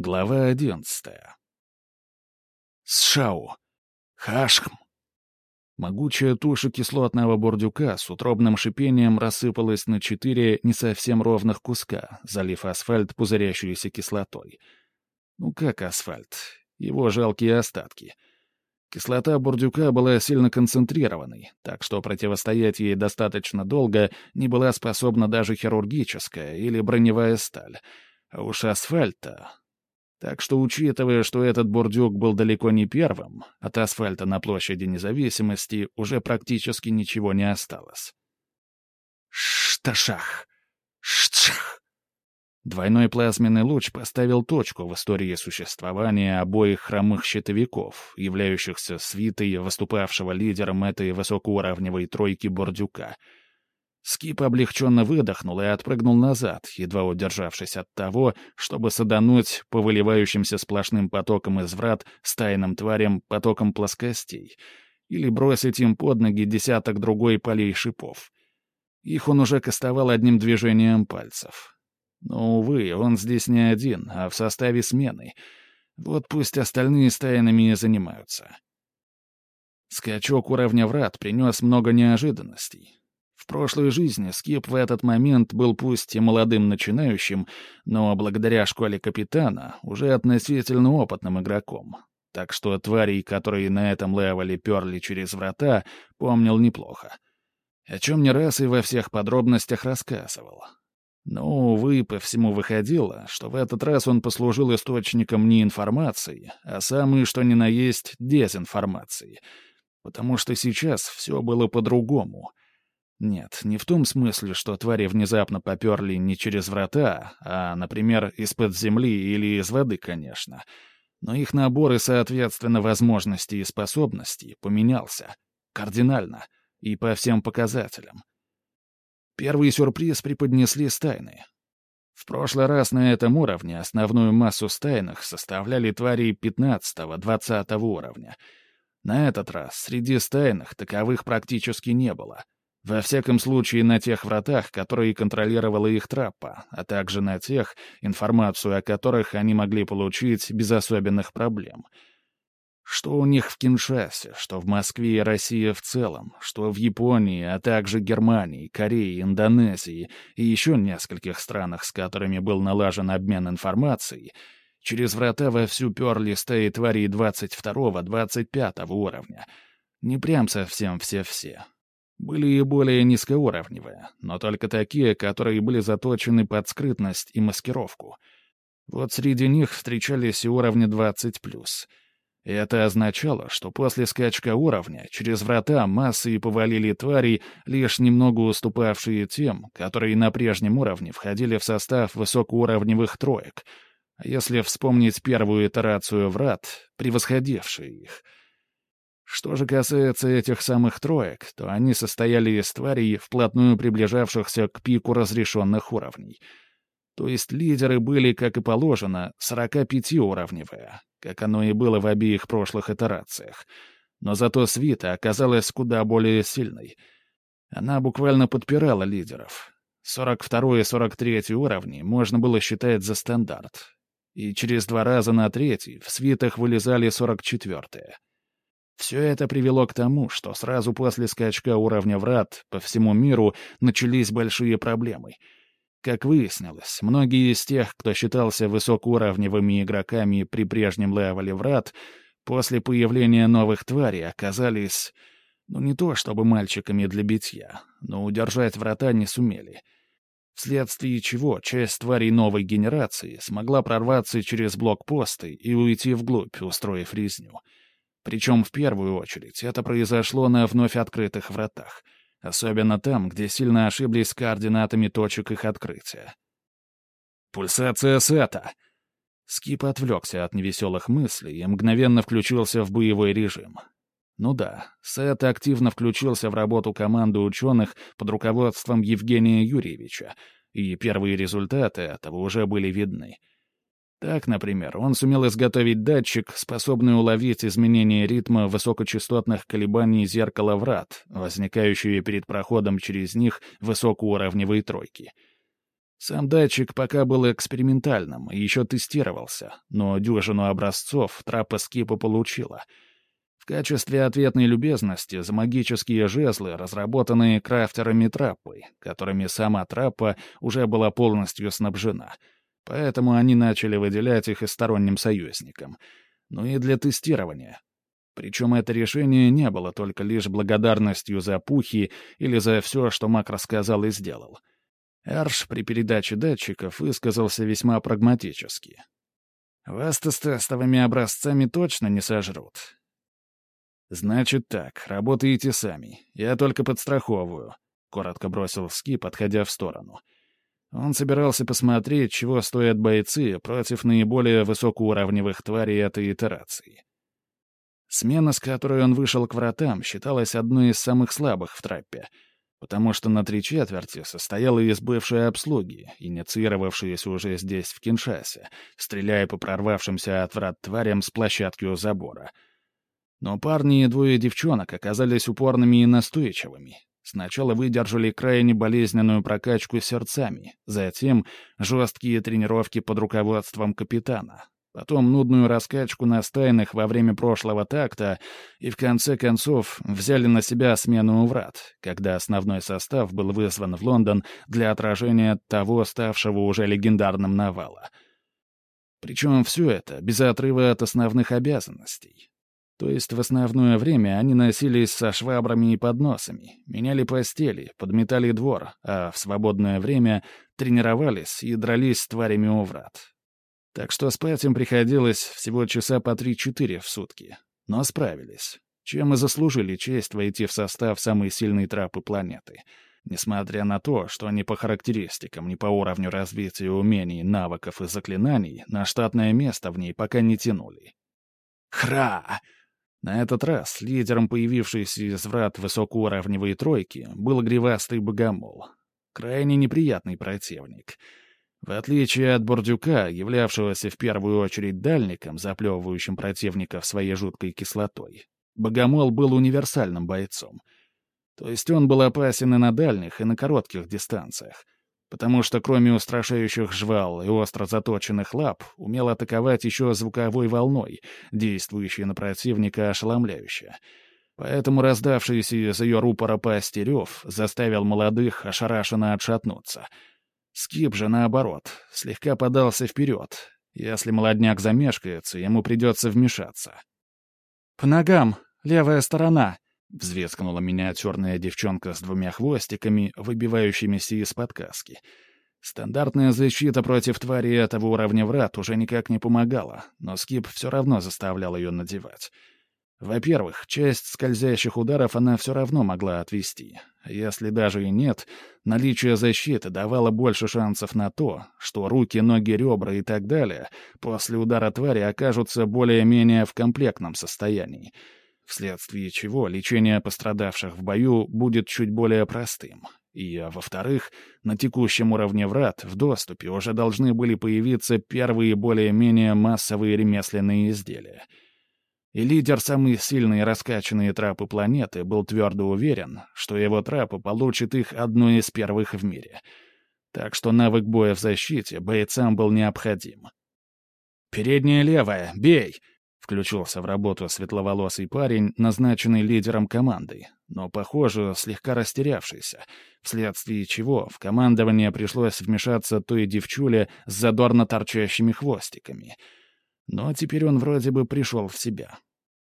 Глава одиннадцатая. Сшау. Хашхм. Могучая туша кислотного бурдюка с утробным шипением рассыпалась на четыре не совсем ровных куска, залив асфальт пузырящейся кислотой. Ну как асфальт? Его жалкие остатки. Кислота бурдюка была сильно концентрированной, так что противостоять ей достаточно долго не была способна даже хирургическая или броневая сталь. А уж асфальта так что, учитывая, что этот бурдюк был далеко не первым, от асфальта на площади независимости уже практически ничего не осталось. Шташах! Штшах! Двойной плазменный луч поставил точку в истории существования обоих хромых щитовиков, являющихся свитой выступавшего лидером этой высокоуровневой тройки Бордюка — Скип облегченно выдохнул и отпрыгнул назад, едва удержавшись от того, чтобы садануть по выливающимся сплошным потоком из врат стайным тварям потоком плоскостей или бросить им под ноги десяток другой полей шипов. Их он уже кастовал одним движением пальцев. Но, увы, он здесь не один, а в составе смены. Вот пусть остальные стайными и занимаются. Скачок уровня врат принес много неожиданностей. Прошлой жизни Скип в этот момент был пусть и молодым начинающим, но благодаря школе капитана уже относительно опытным игроком. Так что тварей, которые на этом левеле перли через врата, помнил неплохо. О чем не раз и во всех подробностях рассказывал. Но, увы, по всему выходило, что в этот раз он послужил источником не информации, а самой, что ни на есть, дезинформации. Потому что сейчас все было по-другому — нет, не в том смысле, что твари внезапно поперли не через врата, а, например, из-под земли или из воды, конечно. Но их набор и, соответственно, возможности и способности поменялся. Кардинально. И по всем показателям. Первый сюрприз преподнесли стайны. В прошлый раз на этом уровне основную массу стайных составляли твари 15-20 уровня. На этот раз среди стайных таковых практически не было — во всяком случае, на тех вратах, которые контролировала их траппа, а также на тех, информацию о которых они могли получить без особенных проблем. Что у них в Киншасе, что в Москве и России в целом, что в Японии, а также Германии, Корее, Индонезии и еще нескольких странах, с которыми был налажен обмен информацией, через врата вовсю перли стаи тварей 22-25 уровня. Не прям совсем все-все. Были и более низкоуровневые, но только такие, которые были заточены под скрытность и маскировку. Вот среди них встречались и уровни 20+. И это означало, что после скачка уровня через врата массы повалили твари, лишь немного уступавшие тем, которые на прежнем уровне входили в состав высокоуровневых троек, а если вспомнить первую итерацию врат, превосходившие их — что же касается этих самых троек, то они состояли из тварей, вплотную приближавшихся к пику разрешенных уровней. То есть лидеры были, как и положено, 45-уровневые, как оно и было в обеих прошлых итерациях. Но зато свита оказалась куда более сильной. Она буквально подпирала лидеров. 42 и 43 уровни можно было считать за стандарт. И через два раза на третий в свитах вылезали 44-е. Все это привело к тому, что сразу после скачка уровня врат по всему миру начались большие проблемы. Как выяснилось, многие из тех, кто считался высокоуровневыми игроками при прежнем левеле врат, после появления новых тварей оказались, ну не то чтобы мальчиками для битья, но удержать врата не сумели — вследствие чего часть тварей новой генерации смогла прорваться через блокпосты и уйти вглубь, устроив резню. Причем в первую очередь это произошло на вновь открытых вратах, особенно там, где сильно ошиблись с координатами точек их открытия. «Пульсация сета!» Скип отвлекся от невеселых мыслей и мгновенно включился в боевой режим. Ну да, Сет активно включился в работу команды ученых под руководством Евгения Юрьевича, и первые результаты этого уже были видны — так, например, он сумел изготовить датчик, способный уловить изменения ритма высокочастотных колебаний зеркала врат, возникающие перед проходом через них высокоуровневой тройки. Сам датчик пока был экспериментальным и еще тестировался, но дюжину образцов трапа скипа получила. В качестве ответной любезности за магические жезлы, разработанные крафтерами траппы, которыми сама траппа уже была полностью снабжена. Поэтому они начали выделять их и сторонним союзникам. Ну и для тестирования. Причем это решение не было только лишь благодарностью за пухи или за все, что маг рассказал и сделал — Эрш при передаче датчиков высказался весьма прагматически. «Вас-то с тестовыми образцами точно не сожрут». «Значит так, работаете сами. Я только подстраховываю», — коротко бросил Ски, подходя в сторону. Он собирался посмотреть, чего стоят бойцы против наиболее высокоуровневых тварей этой итерации. Смена, с которой он вышел к вратам, считалась одной из самых слабых в траппе — потому что на три четверти состояла из бывшей обслуги, инициировавшейся уже здесь, в Киншасе, стреляя по прорвавшимся от врат тварям с площадки у забора. Но парни и двое девчонок оказались упорными и настойчивыми. Сначала выдержали крайне болезненную прокачку сердцами, затем жесткие тренировки под руководством капитана, потом нудную раскачку на стайных во время прошлого такта и, в конце концов, взяли на себя смену у врат, когда основной состав был вызван в Лондон для отражения того ставшего уже легендарным навала. Причем все это без отрыва от основных обязанностей. То есть в основное время они носились со швабрами и подносами, меняли постели, подметали двор, а в свободное время тренировались и дрались с тварями у врат, так что спать им приходилось всего часа по три-четыре в сутки. Но справились. Чем и заслужили честь войти в состав самой сильной трапы планеты. Несмотря на то, что они по характеристикам, не по уровню развития умений, навыков и заклинаний, на штатное место в ней пока не тянули. Хра! На этот раз лидером появившейся из врат высокоуровневой тройки был гривастый богомол. Крайне неприятный противник — в отличие от Бордюка, являвшегося в первую очередь дальником, заплевывающим противников своей жуткой кислотой, Богомол был универсальным бойцом. То есть он был опасен и на дальних, и на коротких дистанциях, потому что кроме устрашающих жвал и остро заточенных лап, умел атаковать еще звуковой волной, действующей на противника ошеломляюще. Поэтому раздавшийся из ее рупора пасти рев заставил молодых ошарашенно отшатнуться — Скип же, наоборот, слегка подался вперед. Если молодняк замешкается, ему придется вмешаться. «По ногам! Левая сторона!» — взвескнула миниатюрная девчонка с двумя хвостиками, выбивающимися из-под каски. Стандартная защита против твари этого уровня врат уже никак не помогала, но Скип все равно заставлял ее надевать. Во-первых, часть скользящих ударов она все равно могла отвести. Если даже и нет, наличие защиты давало больше шансов на то, что руки, ноги, ребра и так далее после удара твари окажутся более-менее в комплектном состоянии, вследствие чего лечение пострадавших в бою будет чуть более простым. И, во-вторых, на текущем уровне врат в доступе уже должны были появиться первые более-менее массовые ремесленные изделия — и лидер самой сильной раскачанной трапы планеты был твердо уверен, что его трапа получит их одной из первых в мире. Так что навык боя в защите бойцам был необходим. «Передняя левая, бей!» — включился в работу светловолосый парень, назначенный лидером команды, но, похоже, слегка растерявшийся, вследствие чего в командование пришлось вмешаться той девчуле с задорно торчащими хвостиками — но теперь он вроде бы пришел в себя.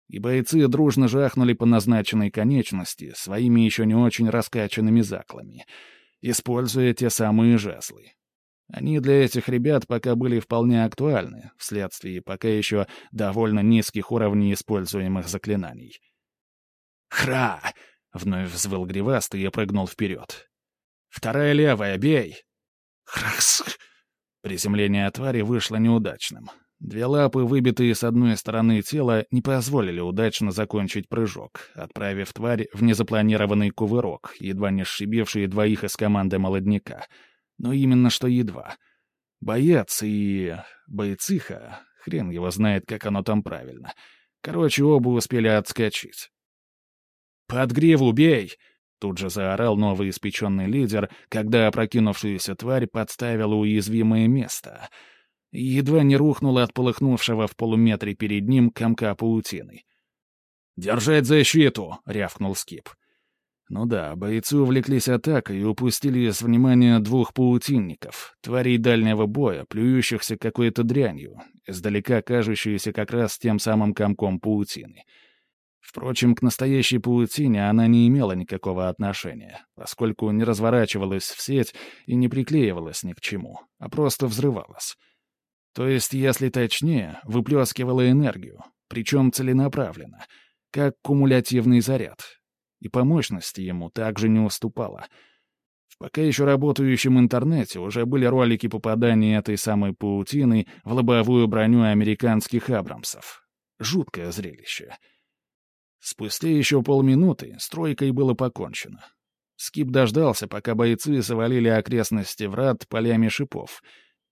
И бойцы дружно жахнули по назначенной конечности своими еще не очень раскачанными заклами, используя те самые жезлы. Они для этих ребят пока были вполне актуальны, вследствие пока еще довольно низких уровней используемых заклинаний. «Хра!» — вновь взвыл гривастый и прыгнул вперед. «Вторая левая, бей!» «Храхс!» Приземление твари вышло неудачным. Две лапы, выбитые с одной стороны тела, не позволили удачно закончить прыжок, отправив тварь в незапланированный кувырок, едва не сшибивший двоих из команды молодняка. Но именно что едва. Боец и... бойциха, хрен его знает, как оно там правильно. Короче, оба успели отскочить. «Под гриву бей!» Тут же заорал новый испеченный лидер, когда опрокинувшаяся тварь подставила уязвимое место. Едва не рухнула от полыхнувшего в полуметре перед ним комка паутины. «Держать защиту!» — рявкнул Скип. Ну да, бойцы увлеклись атакой и упустили из внимания двух паутинников, тварей дальнего боя, плюющихся какой-то дрянью, издалека кажущиеся как раз тем самым комком паутины. Впрочем, к настоящей паутине она не имела никакого отношения, поскольку не разворачивалась в сеть и не приклеивалась ни к чему, а просто взрывалась. То есть, если точнее, выплескивала энергию, причем целенаправленно, как кумулятивный заряд, и по мощности ему также не уступала. В пока еще работающем интернете уже были ролики попадания этой самой паутины в лобовую броню американских Абрамсов. Жуткое зрелище. Спустя еще полминуты стройкой было покончено. Скип дождался, пока бойцы завалили окрестности врат полями шипов,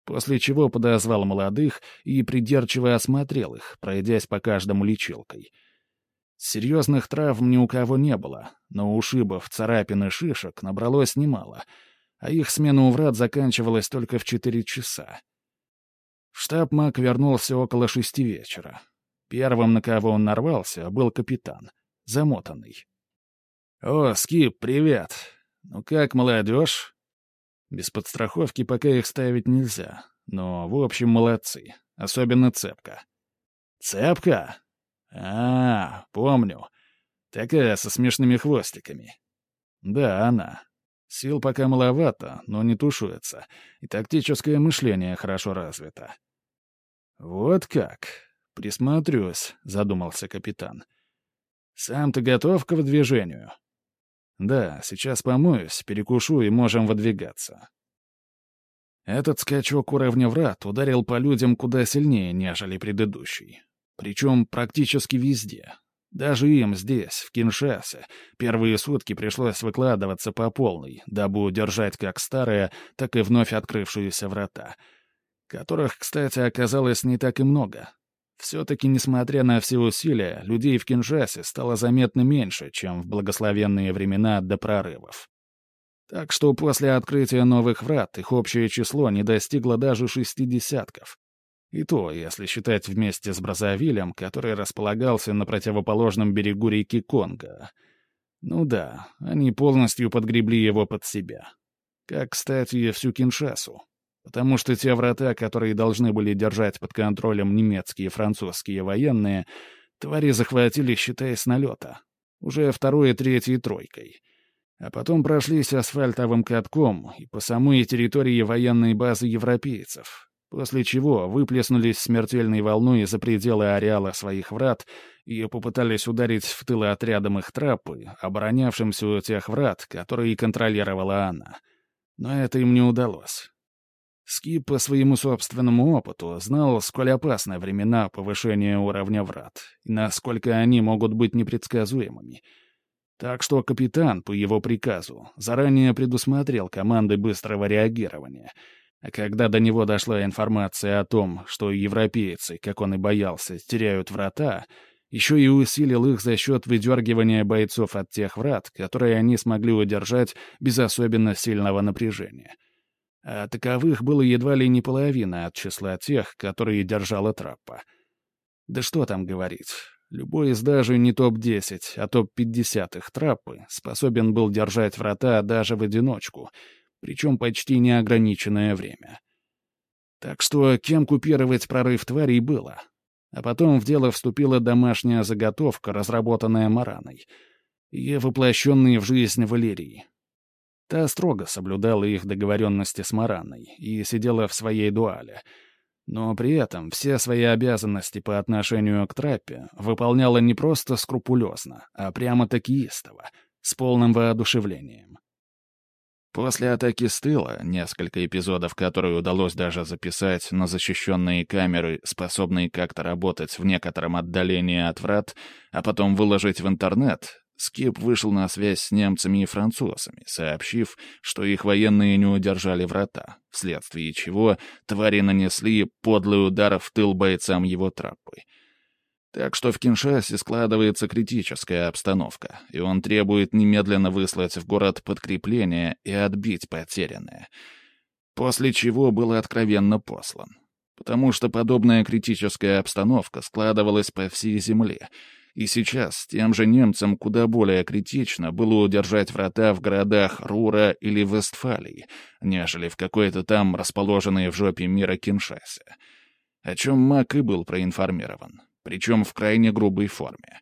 после чего подозвал молодых и придирчиво осмотрел их, пройдясь по каждому лечилкой — Серьезных травм ни у кого не было, но ушибов, царапин и шишек набралось немало, а их смена у врат заканчивалась только в четыре часа. В штаб Мак вернулся около шести вечера. Первым, на кого он нарвался, был капитан, замотанный. «О, Скип, привет! Ну как, молодежь?» Без подстраховки пока их ставить нельзя, но, в общем, молодцы, особенно Цепка. «Цепка? «А, помню. Такая со смешными хвостиками». «Да, она. Сил пока маловато, но не тушуется, и тактическое мышление хорошо развито». «Вот как? Присмотрюсь», — задумался капитан. «Сам ты готов к выдвижению?» «Да, сейчас помоюсь, перекушу и можем выдвигаться». Этот скачок уровня врат ударил по людям куда сильнее, нежели предыдущий. Причем практически везде. Даже им здесь, в Киншасе, первые сутки пришлось выкладываться по полной, дабы удержать как старые, так и вновь открывшиеся врата. Которых, кстати, оказалось не так и много. Все-таки, несмотря на все усилия, людей в Киншасе стало заметно меньше, чем в благословенные времена до прорывов. Так что после открытия новых врат их общее число не достигло даже шести десятков. И то, если считать вместе с Бразовилем, который располагался на противоположном берегу реки Конго. Ну да, они полностью подгребли его под себя. Как, кстати, всю Киншасу. Потому что те врата, которые должны были держать под контролем немецкие и французские военные, твари захватили, считая с налета. Уже второй и третьей тройкой. А потом прошлись асфальтовым катком и по самой территории военной базы европейцев, после чего выплеснулись смертельной волной за пределы ареала своих врат и попытались ударить в тылы отрядом их трапы, оборонявшимся у тех врат, которые контролировала она. Но это им не удалось. Скип по своему собственному опыту знал, сколь опасны времена повышения уровня врат и насколько они могут быть непредсказуемыми. Так что капитан, по его приказу, заранее предусмотрел команды быстрого реагирования — а когда до него дошла информация о том, что европейцы, как он и боялся, теряют врата, еще и усилил их за счет выдергивания бойцов от тех врат, которые они смогли удержать без особенно сильного напряжения. А таковых было едва ли не половина от числа тех, которые держала траппа. Да что там говорить. Любой из даже не топ-10, а топ-50 их траппы способен был держать врата даже в одиночку — причем почти неограниченное время. Так что кем купировать прорыв тварей было. А потом в дело вступила домашняя заготовка, разработанная Мараной, и воплощенные в жизнь Валерии. Та строго соблюдала их договоренности с Мараной и сидела в своей дуале, но при этом все свои обязанности по отношению к трапе выполняла не просто скрупулезно, а прямо-таки истово, с полным воодушевлением. После атаки с тыла, несколько эпизодов которые удалось даже записать на защищенные камеры, способные как-то работать в некотором отдалении от врат, а потом выложить в интернет, Скип вышел на связь с немцами и французами, сообщив, что их военные не удержали врата, вследствие чего твари нанесли подлый удар в тыл бойцам его траппы. Так что в Киншасе складывается критическая обстановка, и он требует немедленно выслать в город подкрепление и отбить потерянное. После чего был откровенно послан. Потому что подобная критическая обстановка складывалась по всей земле, и сейчас тем же немцам куда более критично было удержать врата в городах Рура или Вестфалии, нежели в какой-то там расположенной в жопе мира Киншасе. О чем Мак и был проинформирован причем в крайне грубой форме.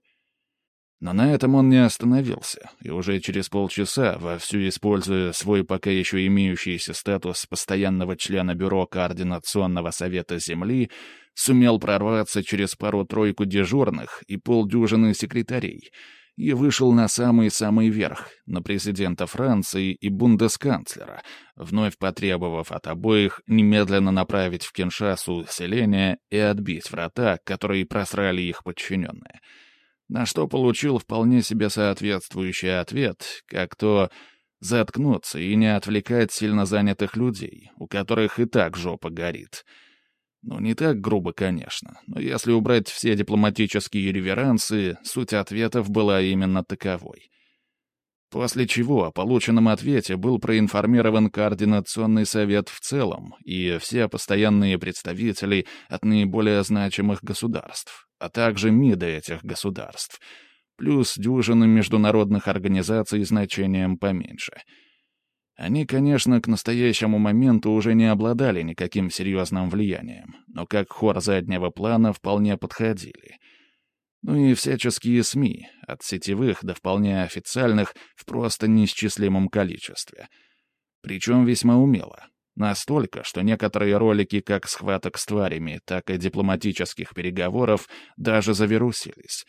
Но на этом он не остановился, и уже через полчаса, вовсю используя свой пока еще имеющийся статус постоянного члена Бюро Координационного Совета Земли, сумел прорваться через пару-тройку дежурных и полдюжины секретарей и вышел на самый-самый верх, на президента Франции и бундесканцлера, вновь потребовав от обоих немедленно направить в Киншасу селение и отбить врата, которые просрали их подчиненные. На что получил вполне себе соответствующий ответ, как то заткнуться и не отвлекать сильно занятых людей, у которых и так жопа горит — ну, не так грубо, конечно, но если убрать все дипломатические реверансы, суть ответов была именно таковой. После чего о полученном ответе был проинформирован Координационный совет в целом и все постоянные представители от наиболее значимых государств, а также МИДы этих государств, плюс дюжины международных организаций значением поменьше — они, конечно, к настоящему моменту уже не обладали никаким серьезным влиянием, но как хор заднего плана вполне подходили. Ну и всяческие СМИ, от сетевых до вполне официальных, в просто неисчислимом количестве. Причем весьма умело. Настолько, что некоторые ролики как схваток с тварями, так и дипломатических переговоров даже завирусились.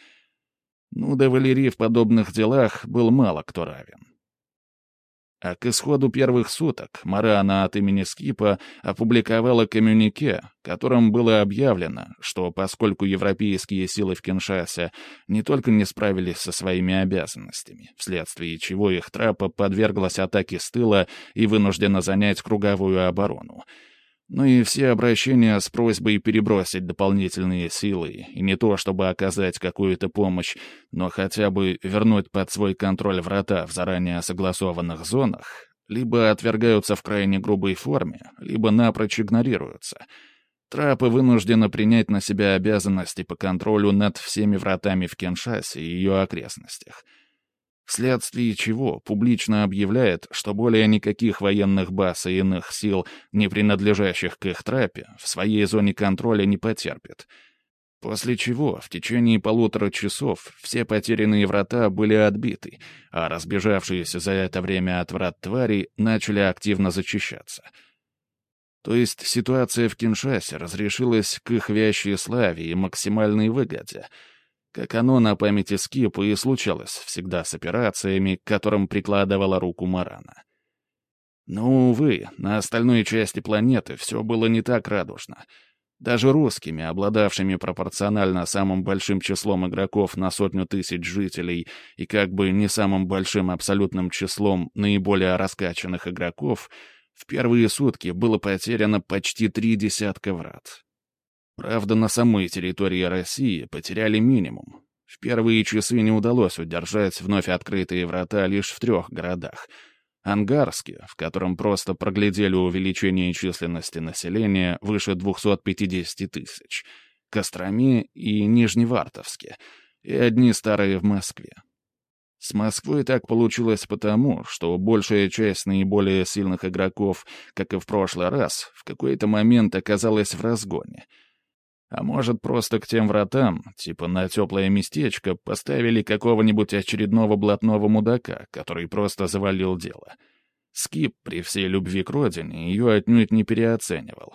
Ну да Валерий в подобных делах был мало кто равен. А к исходу первых суток Марана от имени Скипа опубликовала коммюнике, которым было объявлено, что поскольку европейские силы в Киншасе не только не справились со своими обязанностями, вследствие чего их трапа подверглась атаке с тыла и вынуждена занять круговую оборону, но и все обращения с просьбой перебросить дополнительные силы, и не то чтобы оказать какую-то помощь, но хотя бы вернуть под свой контроль врата в заранее согласованных зонах, либо отвергаются в крайне грубой форме, либо напрочь игнорируются. Трапы вынуждены принять на себя обязанности по контролю над всеми вратами в Кеншасе и ее окрестностях — вследствие чего публично объявляет, что более никаких военных баз и иных сил, не принадлежащих к их трапе, в своей зоне контроля не потерпит. После чего в течение полутора часов все потерянные врата были отбиты, а разбежавшиеся за это время от врат твари начали активно зачищаться. То есть ситуация в Киншасе разрешилась к их вящей славе и максимальной выгоде — как оно на памяти Скипа и случалось всегда с операциями, к которым прикладывала руку Марана. Но, увы, на остальной части планеты все было не так радужно. Даже русскими, обладавшими пропорционально самым большим числом игроков на сотню тысяч жителей и как бы не самым большим абсолютным числом наиболее раскачанных игроков, в первые сутки было потеряно почти три десятка врат. Правда, на самой территории России потеряли минимум. В первые часы не удалось удержать вновь открытые врата лишь в трех городах. Ангарске, в котором просто проглядели увеличение численности населения выше 250 тысяч, Костроме и Нижневартовске, и одни старые в Москве. С Москвой так получилось потому, что большая часть наиболее сильных игроков, как и в прошлый раз, в какой-то момент оказалась в разгоне — а может, просто к тем вратам, типа на теплое местечко, поставили какого-нибудь очередного блатного мудака, который просто завалил дело. Скип, при всей любви к родине, ее отнюдь не переоценивал.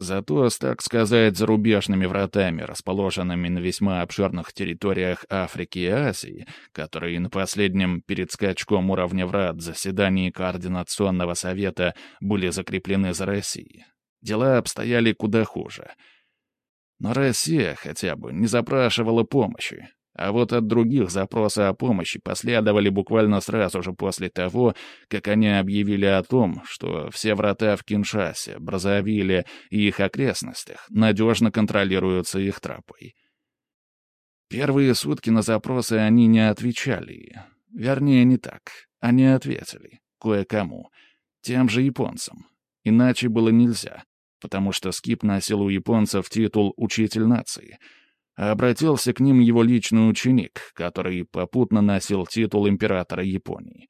Зато с, так сказать, зарубежными вратами, расположенными на весьма обширных территориях Африки и Азии, которые на последнем перед скачком уровня врат заседании Координационного совета были закреплены за Россией, дела обстояли куда хуже — но Россия хотя бы не запрашивала помощи. А вот от других запросы о помощи последовали буквально сразу же после того, как они объявили о том, что все врата в Киншасе, Бразовиле и их окрестностях надежно контролируются их трапой. Первые сутки на запросы они не отвечали. Вернее, не так. Они ответили. Кое-кому. Тем же японцам. Иначе было нельзя, потому что Скип носил у японцев титул «Учитель нации», а обратился к ним его личный ученик, который попутно носил титул императора Японии.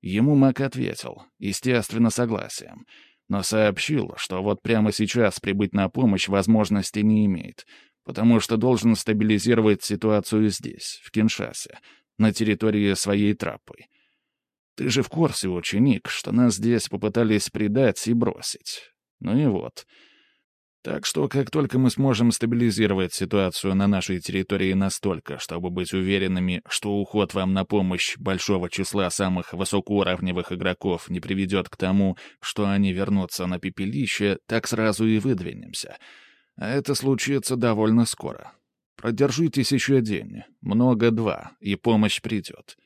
Ему Мак ответил, естественно, согласием, но сообщил, что вот прямо сейчас прибыть на помощь возможности не имеет, потому что должен стабилизировать ситуацию здесь, в Киншасе, на территории своей трапы. Ты же в курсе, ученик, что нас здесь попытались предать и бросить. Ну и вот — так что, как только мы сможем стабилизировать ситуацию на нашей территории настолько, чтобы быть уверенными, что уход вам на помощь большого числа самых высокоуровневых игроков не приведет к тому, что они вернутся на пепелище, так сразу и выдвинемся. А это случится довольно скоро. Продержитесь еще день, много два, и помощь придет.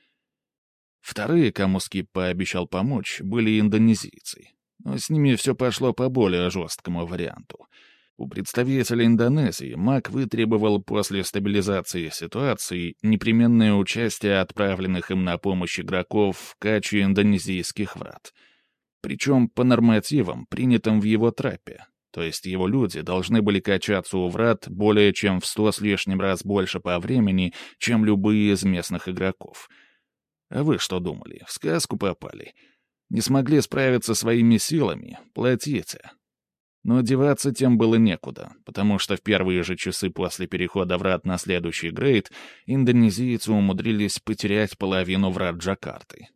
Вторые, кому Скип пообещал помочь, были индонезийцы. С ними все пошло по более жесткому варианту — у представителя Индонезии МАК вытребовал после стабилизации ситуации непременное участие отправленных им на помощь игроков в каче индонезийских врат. Причем по нормативам, принятым в его трапе. То есть его люди должны были качаться у врат более чем в сто с лишним раз больше по времени, чем любые из местных игроков. А вы что думали, в сказку попали? Не смогли справиться своими силами? Платите. Но деваться тем было некуда, потому что в первые же часы после перехода врат на следующий грейд индонезийцы умудрились потерять половину врат Джакарты.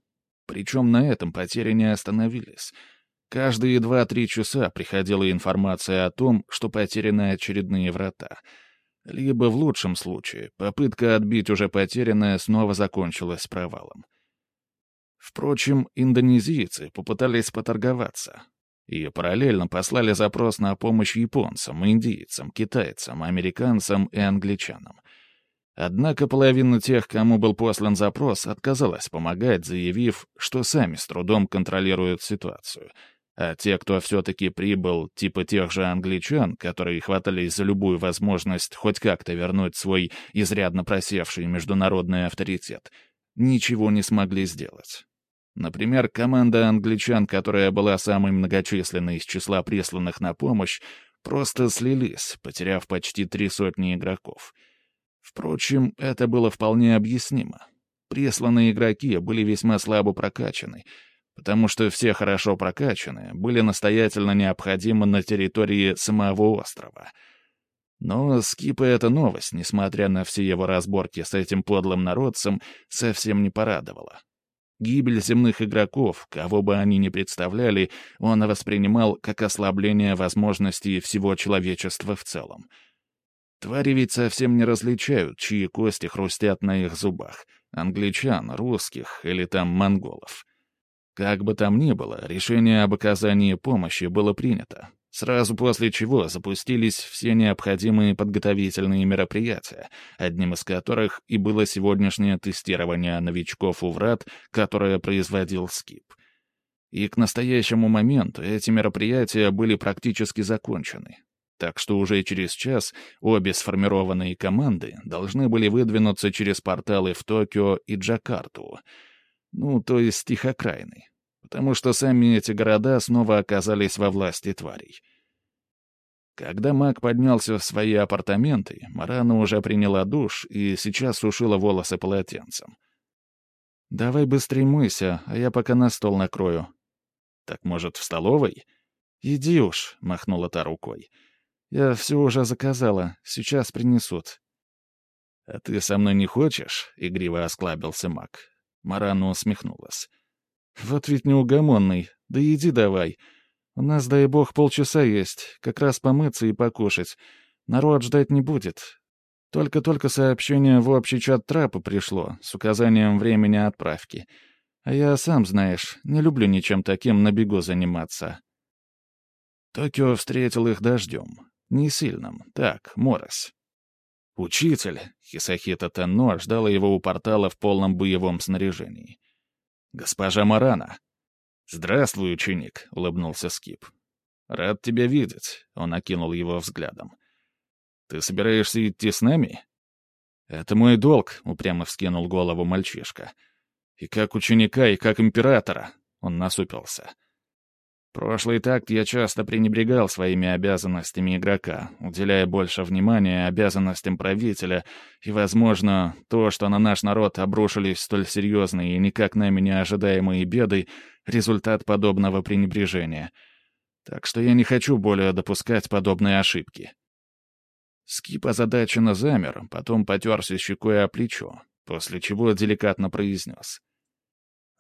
Причем на этом потери не остановились. Каждые два-три часа приходила информация о том, что потеряны очередные врата. Либо, в лучшем случае, попытка отбить уже потерянное снова закончилась провалом. Впрочем, индонезийцы попытались поторговаться, и параллельно послали запрос на помощь японцам, индийцам, китайцам, американцам и англичанам. Однако половина тех, кому был послан запрос, отказалась помогать, заявив, что сами с трудом контролируют ситуацию. А те, кто все-таки прибыл, типа тех же англичан, которые хватались за любую возможность хоть как-то вернуть свой изрядно просевший международный авторитет, ничего не смогли сделать. Например, команда англичан, которая была самой многочисленной из числа присланных на помощь, просто слились, потеряв почти три сотни игроков. Впрочем, это было вполне объяснимо. Присланные игроки были весьма слабо прокачаны, потому что все хорошо прокачанные были настоятельно необходимы на территории самого острова. Но Скипа эта новость, несмотря на все его разборки с этим подлым народцем, совсем не порадовала. Гибель земных игроков, кого бы они ни представляли, он воспринимал как ослабление возможностей всего человечества в целом. Твари ведь совсем не различают, чьи кости хрустят на их зубах — англичан, русских или там монголов. Как бы там ни было, решение об оказании помощи было принято сразу после чего запустились все необходимые подготовительные мероприятия, одним из которых и было сегодняшнее тестирование новичков у врат, которое производил Скип. И к настоящему моменту эти мероприятия были практически закончены. Так что уже через час обе сформированные команды должны были выдвинуться через порталы в Токио и Джакарту. Ну, то есть их окраины потому что сами эти города снова оказались во власти тварей. Когда маг поднялся в свои апартаменты, Марана уже приняла душ и сейчас сушила волосы полотенцем. «Давай быстрее мойся, а я пока на стол накрою». «Так, может, в столовой?» «Иди уж», — махнула та рукой. «Я все уже заказала, сейчас принесут». «А ты со мной не хочешь?» — игриво осклабился маг. Марана усмехнулась. «Вот ведь неугомонный. Да иди давай. У нас, дай бог, полчаса есть. Как раз помыться и покушать. Народ ждать не будет. Только-только сообщение в общий чат трапа пришло с указанием времени отправки. А я, сам знаешь, не люблю ничем таким на бегу заниматься». Токио встретил их дождем. Не сильным, так, морось. «Учитель!» — Хисахита Тенно ждала его у портала в полном боевом снаряжении. «Госпожа Марана». «Здравствуй, ученик», — улыбнулся Скип. «Рад тебя видеть», — он окинул его взглядом. «Ты собираешься идти с нами?» «Это мой долг», — упрямо вскинул голову мальчишка. «И как ученика, и как императора», — он насупился. Прошлый такт я часто пренебрегал своими обязанностями игрока, уделяя больше внимания обязанностям правителя, и, возможно, то, что на наш народ обрушились столь серьезные и никак нами не ожидаемые беды, результат подобного пренебрежения. Так что я не хочу более допускать подобные ошибки. Скип озадаченно замер, потом потерся щекой о плечо, после чего деликатно произнес.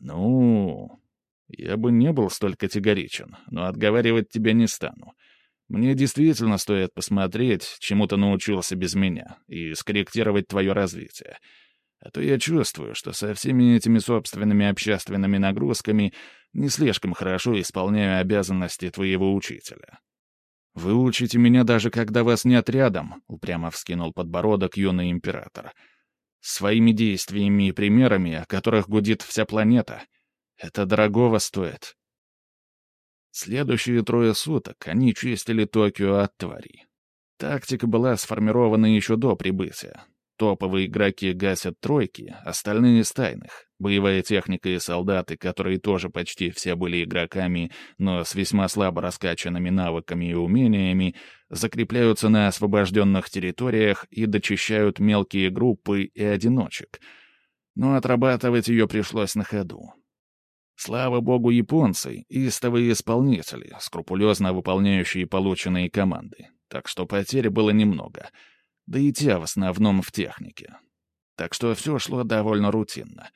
«Ну, я бы не был столь категоричен, но отговаривать тебя не стану. Мне действительно стоит посмотреть, чему ты научился без меня, и скорректировать твое развитие. А то я чувствую, что со всеми этими собственными общественными нагрузками не слишком хорошо исполняю обязанности твоего учителя. «Вы учите меня даже когда вас нет рядом», — упрямо вскинул подбородок юный император. «Своими действиями и примерами, о которых гудит вся планета. Это дорогого стоит». Следующие трое суток они чистили Токио от тварей. Тактика была сформирована еще до прибытия, Топовые игроки гасят тройки, остальные — стайных. Боевая техника и солдаты, которые тоже почти все были игроками, но с весьма слабо раскачанными навыками и умениями, закрепляются на освобожденных территориях и дочищают мелкие группы и одиночек. Но отрабатывать ее пришлось на ходу. Слава богу, японцы — истовые исполнители, скрупулезно выполняющие полученные команды, так что потерь было немного — да и те в основном в технике. Так что все шло довольно рутинно.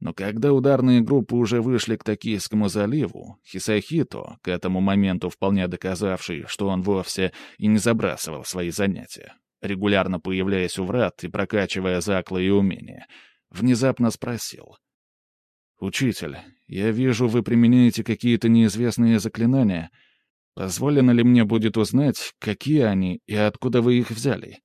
Но когда ударные группы уже вышли к Токийскому заливу, Хисахито, к этому моменту вполне доказавший, что он вовсе и не забрасывал свои занятия, регулярно появляясь у врат и прокачивая заклы и умения, внезапно спросил. «Учитель, я вижу, вы применяете какие-то неизвестные заклинания. Позволено ли мне будет узнать, какие они и откуда вы их взяли?»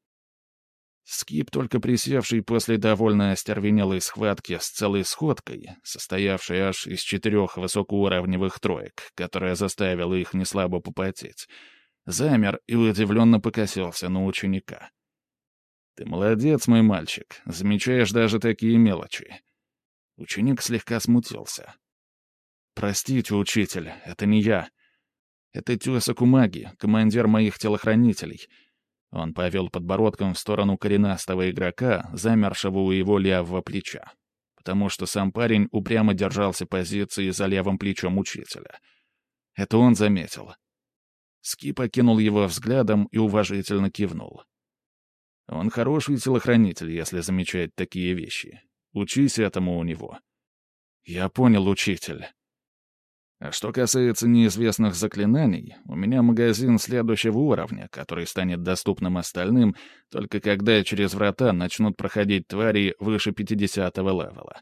Скип, только присевший после довольно остервенелой схватки с целой сходкой, состоявшей аж из четырех высокоуровневых троек, которая заставила их неслабо попотеть, замер и удивленно покосился на ученика. «Ты молодец, мой мальчик, замечаешь даже такие мелочи». Ученик слегка смутился. «Простите, учитель, это не я. Это Тюса Кумаги, командир моих телохранителей». Он повел подбородком в сторону коренастого игрока, замершего у его левого плеча, потому что сам парень упрямо держался позиции за левым плечом учителя. Это он заметил. Скип окинул его взглядом и уважительно кивнул. Он хороший телохранитель, если замечает такие вещи. Учись этому у него. Я понял, учитель. А что касается неизвестных заклинаний, у меня магазин следующего уровня, который станет доступным остальным, только когда через врата начнут проходить твари выше 50-го левела.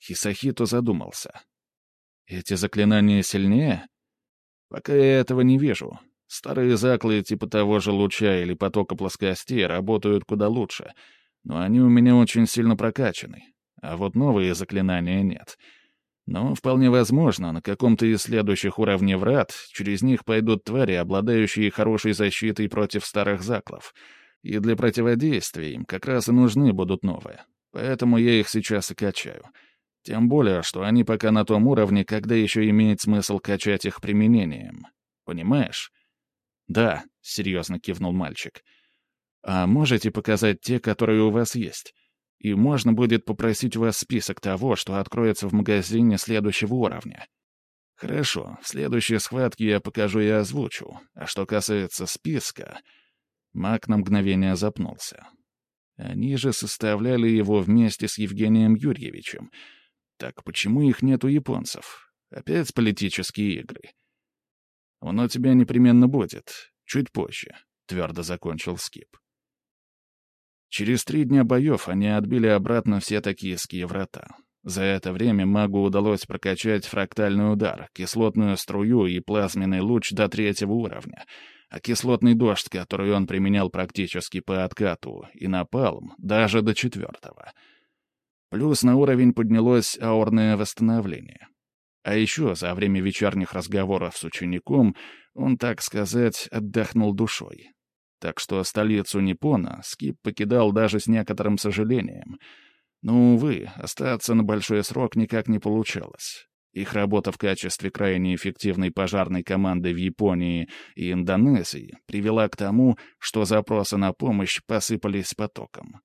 Хисахито задумался. Эти заклинания сильнее? Пока я этого не вижу. Старые заклы типа того же луча или потока плоскостей работают куда лучше, но они у меня очень сильно прокачаны. А вот новые заклинания нет — но вполне возможно, на каком-то из следующих уровней врат через них пойдут твари, обладающие хорошей защитой против старых заклов. И для противодействия им как раз и нужны будут новые. Поэтому я их сейчас и качаю. Тем более, что они пока на том уровне, когда еще имеет смысл качать их применением. Понимаешь? «Да», — серьезно кивнул мальчик. «А можете показать те, которые у вас есть?» и можно будет попросить у вас список того, что откроется в магазине следующего уровня. Хорошо, в следующей схватке я покажу и озвучу. А что касается списка... Мак на мгновение запнулся. Они же составляли его вместе с Евгением Юрьевичем. Так почему их нет у японцев? Опять политические игры. Он у тебя непременно будет. Чуть позже, — твердо закончил Скип. Через три дня боев они отбили обратно все токийские врата. За это время магу удалось прокачать фрактальный удар, кислотную струю и плазменный луч до третьего уровня, а кислотный дождь, который он применял практически по откату, и напалм даже до четвертого. Плюс на уровень поднялось аурное восстановление. А еще за время вечерних разговоров с учеником он, так сказать, отдохнул душой. Так что столицу Ниппона Скип покидал даже с некоторым сожалением. Но, увы, остаться на большой срок никак не получалось. Их работа в качестве крайне эффективной пожарной команды в Японии и Индонезии привела к тому, что запросы на помощь посыпались потоком.